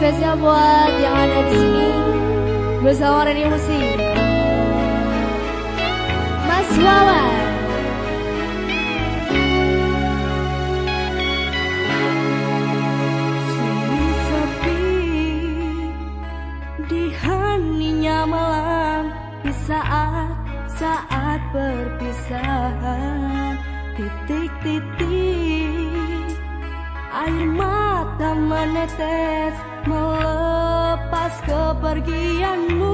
spesial buat yang ada di sini bersama Reni Musik. Mas Wawan. di haninya malam di saat saat perpisahan titik-titik air mata menetes melepas kepergianmu.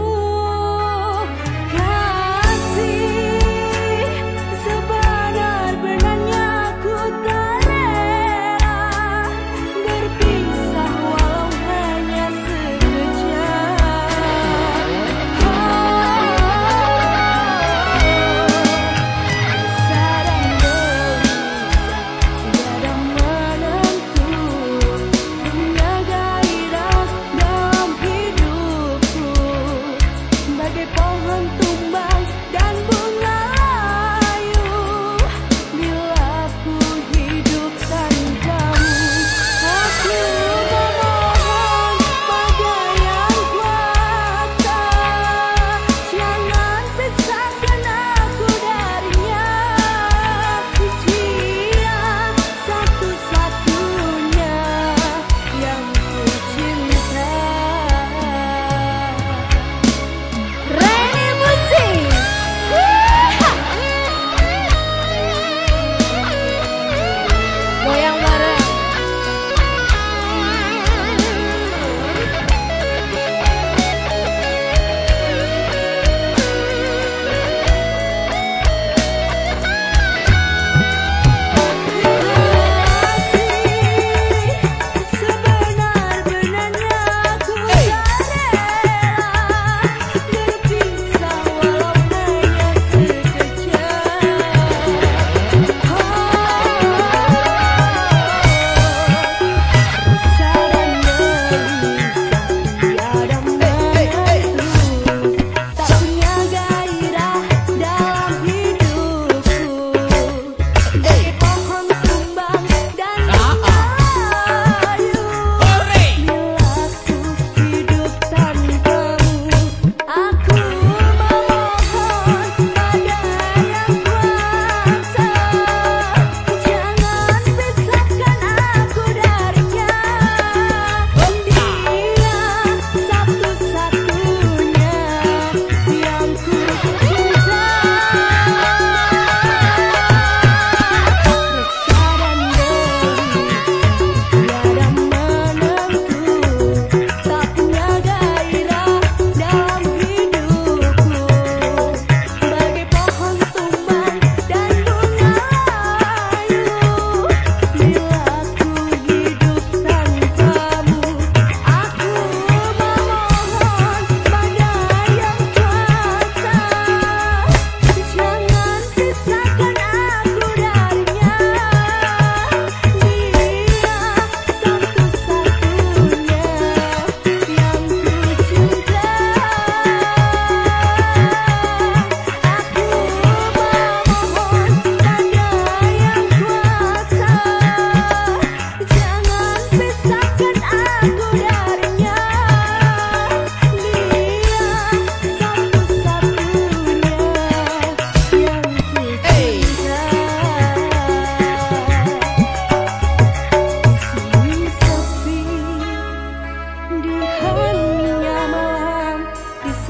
bergelombang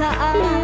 perasaan